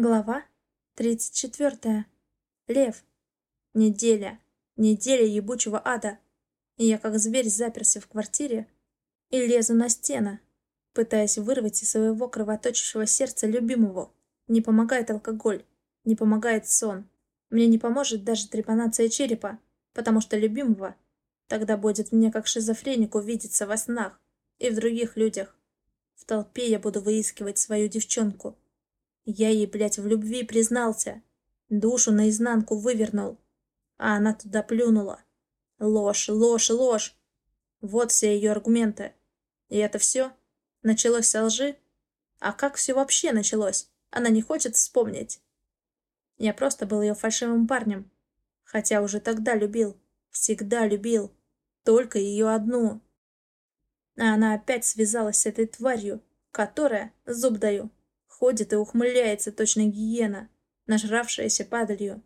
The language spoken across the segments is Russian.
Глава 34. Лев. Неделя. Неделя ебучего ада. И я как зверь заперся в квартире и лезу на стены, пытаясь вырвать из своего кровоточащего сердца любимого. Не помогает алкоголь, не помогает сон. Мне не поможет даже трепанация черепа, потому что любимого тогда будет мне как шизофренику видеться во снах и в других людях. В толпе я буду выискивать свою девчонку я ей, блядь, в любви признался. Душу наизнанку вывернул. А она туда плюнула. Ложь, ложь, ложь. Вот все ее аргументы. И это все? Началось со лжи? А как все вообще началось? Она не хочет вспомнить. Я просто был ее фальшивым парнем. Хотя уже тогда любил. Всегда любил. Только ее одну. А она опять связалась с этой тварью, которая, зуб даю, Ходит и ухмыляется, точно гиена, нажравшаяся падалью.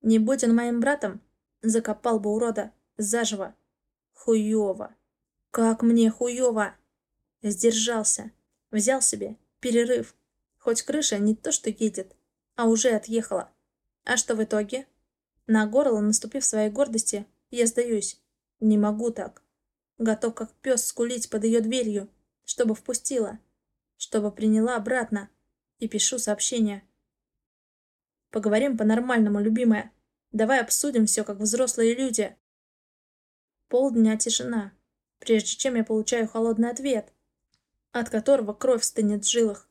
Не будь он моим братом, закопал бы урода заживо. Хуёво. Как мне хуёво. Сдержался. Взял себе перерыв. Хоть крыша не то что едет, а уже отъехала. А что в итоге? На горло, наступив своей гордости, я сдаюсь. Не могу так. Готов как пес скулить под ее дверью, чтобы впустила чтобы приняла обратно. И пишу сообщение. Поговорим по-нормальному, любимая. Давай обсудим все, как взрослые люди. Полдня тишина, прежде чем я получаю холодный ответ, от которого кровь стынет в жилах.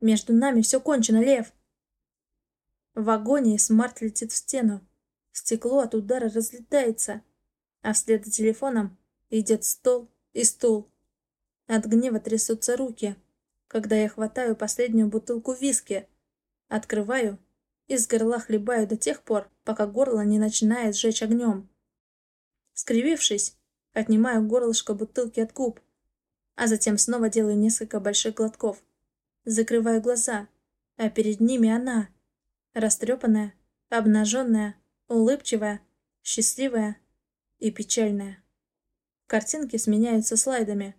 Между нами все кончено, Лев. В агонии смарт летит в стену. Стекло от удара разлетается, а вслед за телефоном идет стол и стул. От гнева трясутся руки когда я хватаю последнюю бутылку виски, открываю и с горла хлебаю до тех пор, пока горло не начинает сжечь огнем. Скривившись, отнимаю горлышко бутылки от губ, а затем снова делаю несколько больших глотков. Закрываю глаза, а перед ними она, растрепанная, обнаженная, улыбчивая, счастливая и печальная. Картинки сменяются слайдами.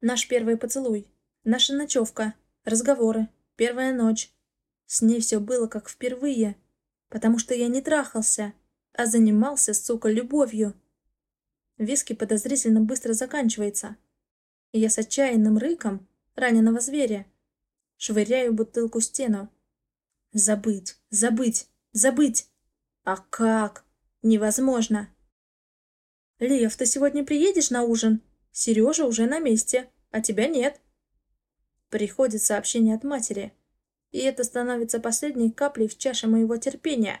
Наш первый поцелуй. Наша ночевка, разговоры, первая ночь. С ней все было как впервые, потому что я не трахался, а занимался, сука, любовью. Виски подозрительно быстро заканчивается. И я с отчаянным рыком раненого зверя швыряю бутылку в стену. Забыть, забыть, забыть. А как? Невозможно. Лев, ты сегодня приедешь на ужин? Сережа уже на месте, а тебя нет. Приходит сообщение от матери. И это становится последней каплей в чаше моего терпения.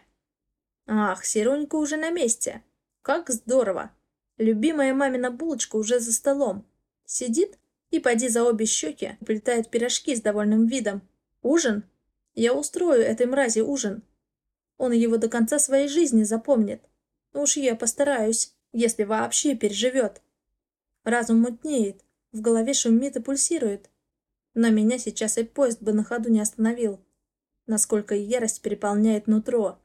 Ах, Серунька уже на месте. Как здорово. Любимая мамина булочка уже за столом. Сидит и, поди за обе щеки, уплетает пирожки с довольным видом. Ужин? Я устрою этой мрази ужин. Он его до конца своей жизни запомнит. Уж я постараюсь, если вообще переживет. Разум мутнеет, в голове шумит и пульсирует. Но меня сейчас и поезд бы на ходу не остановил. Насколько ярость переполняет нутро.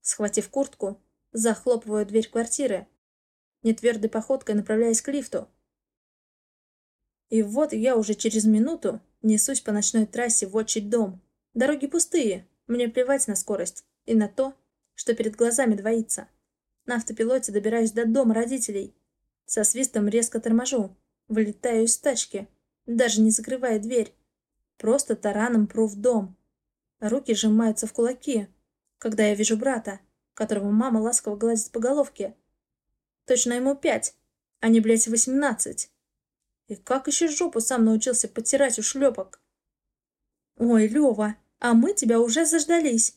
Схватив куртку, захлопываю дверь квартиры. Нетвердой походкой направляясь к лифту. И вот я уже через минуту несусь по ночной трассе в отчий дом. Дороги пустые, мне плевать на скорость и на то, что перед глазами двоится. На автопилоте добираюсь до дома родителей. Со свистом резко торможу, вылетаю из тачки даже не закрывая дверь. Просто тараном пру в дом. Руки сжимаются в кулаки, когда я вижу брата, которого мама ласково гладит по головке. Точно ему пять, а не, блядь, восемнадцать. И как еще жопу сам научился подтирать у шлепок? Ой, Лева, а мы тебя уже заждались.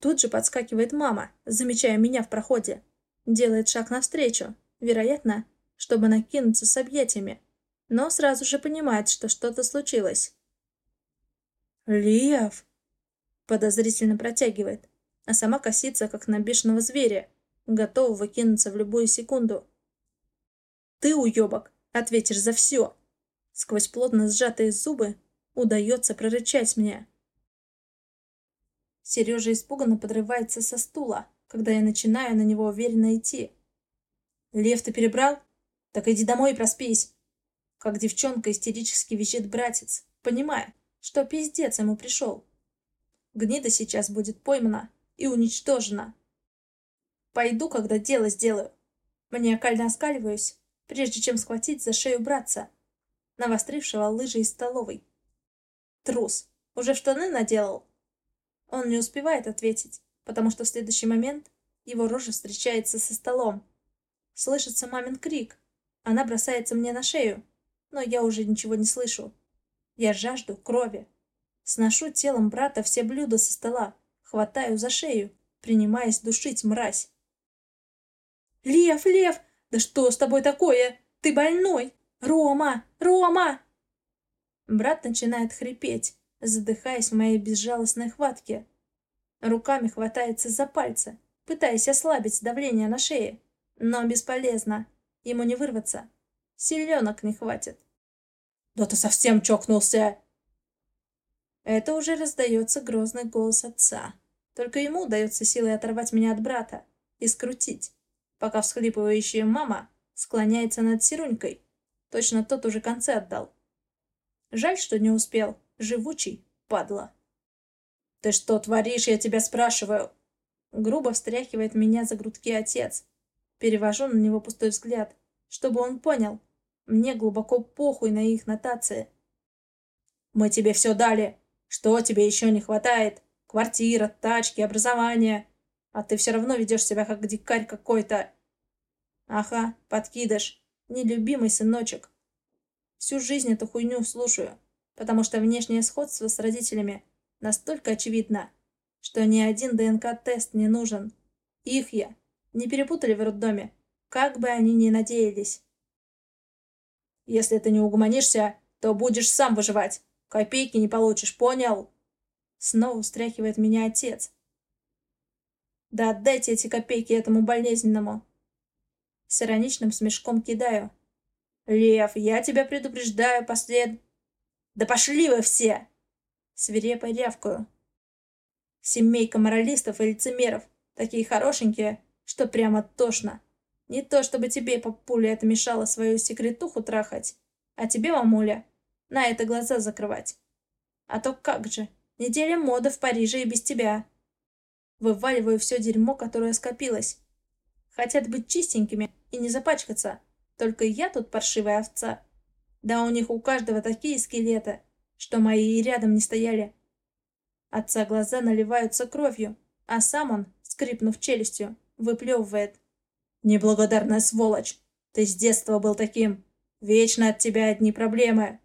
Тут же подскакивает мама, замечая меня в проходе. Делает шаг навстречу, вероятно, чтобы накинуться с объятиями но сразу же понимает, что что-то случилось. «Лев!» — подозрительно протягивает, а сама косится, как на бешеного зверя, готового кинуться в любую секунду. «Ты, уебок, ответишь за все!» Сквозь плотно сжатые зубы удается прорычать мне. Сережа испуганно подрывается со стула, когда я начинаю на него уверенно идти. «Лев, ты перебрал? Так иди домой и проспись!» Как девчонка истерически визжит братец, понимая, что пиздец ему пришел. Гнида сейчас будет поймана и уничтожена. Пойду, когда дело сделаю. Маниакально оскаливаюсь, прежде чем схватить за шею братца, навострившего лыжи из столовой. Трус, уже штаны наделал? Он не успевает ответить, потому что в следующий момент его рожа встречается со столом. Слышится мамин крик. Она бросается мне на шею, но я уже ничего не слышу. Я жажду крови. Сношу телом брата все блюда со стола, хватаю за шею, принимаясь душить мразь. «Лев, Лев! Да что с тобой такое? Ты больной! Рома! Рома!» Брат начинает хрипеть, задыхаясь в моей безжалостной хватке. Руками хватается за пальцы, пытаясь ослабить давление на шее. Но бесполезно. Ему не вырваться. Селенок не хватит. «Да ты совсем чокнулся!» Это уже раздается грозный голос отца. Только ему удается силой оторвать меня от брата и скрутить, пока всхлипывающая мама склоняется над Сирунькой. Точно тот уже концы отдал. Жаль, что не успел. Живучий, падла. «Ты что творишь, я тебя спрашиваю?» Грубо встряхивает меня за грудки отец. Перевожу на него пустой взгляд, чтобы он понял. Мне глубоко похуй на их нотации. «Мы тебе все дали. Что тебе еще не хватает? Квартира, тачки, образование. А ты все равно ведешь себя как дикарь какой-то». «Ага, подкидыш. Нелюбимый сыночек. Всю жизнь эту хуйню слушаю, потому что внешнее сходство с родителями настолько очевидно, что ни один ДНК-тест не нужен. Их я. Не перепутали в роддоме, как бы они ни надеялись. Если ты не угомонишься, то будешь сам выживать. Копейки не получишь, понял? Снова встряхивает меня отец. Да отдайте эти копейки этому болезненному. С ироничным смешком кидаю. «Лев, я тебя предупреждаю, послед...» «Да пошли вы все!» Свирепо рявкаю. Семейка моралистов и лицемеров, такие хорошенькие, что прямо тошно. Не то, чтобы тебе, папуля, это мешало свою секретуху трахать, а тебе, мамуля, на это глаза закрывать. А то как же, неделя моды в Париже и без тебя. Вываливаю все дерьмо, которое скопилось. Хотят быть чистенькими и не запачкаться, только я тут паршивая овца. Да у них у каждого такие скелеты, что мои и рядом не стояли. Отца глаза наливаются кровью, а сам он, скрипнув челюстью, выплевывает. «Неблагодарная сволочь! Ты с детства был таким! Вечно от тебя одни проблемы!»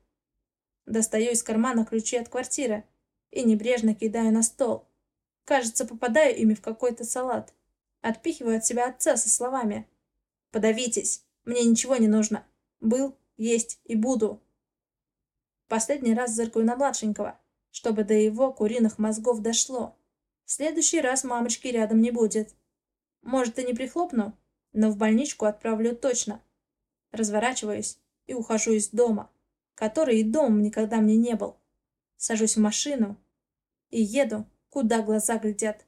Достаю из кармана ключи от квартиры и небрежно кидаю на стол. Кажется, попадаю ими в какой-то салат. Отпихиваю от себя отца со словами. «Подавитесь! Мне ничего не нужно. Был, есть и буду. Последний раз зыркаю на младшенького, чтобы до его куриных мозгов дошло. В следующий раз мамочки рядом не будет. Может, и не прихлопну, но в больничку отправлю точно. Разворачиваюсь и ухожу из дома, который и домом никогда мне не был. Сажусь в машину и еду, куда глаза глядят.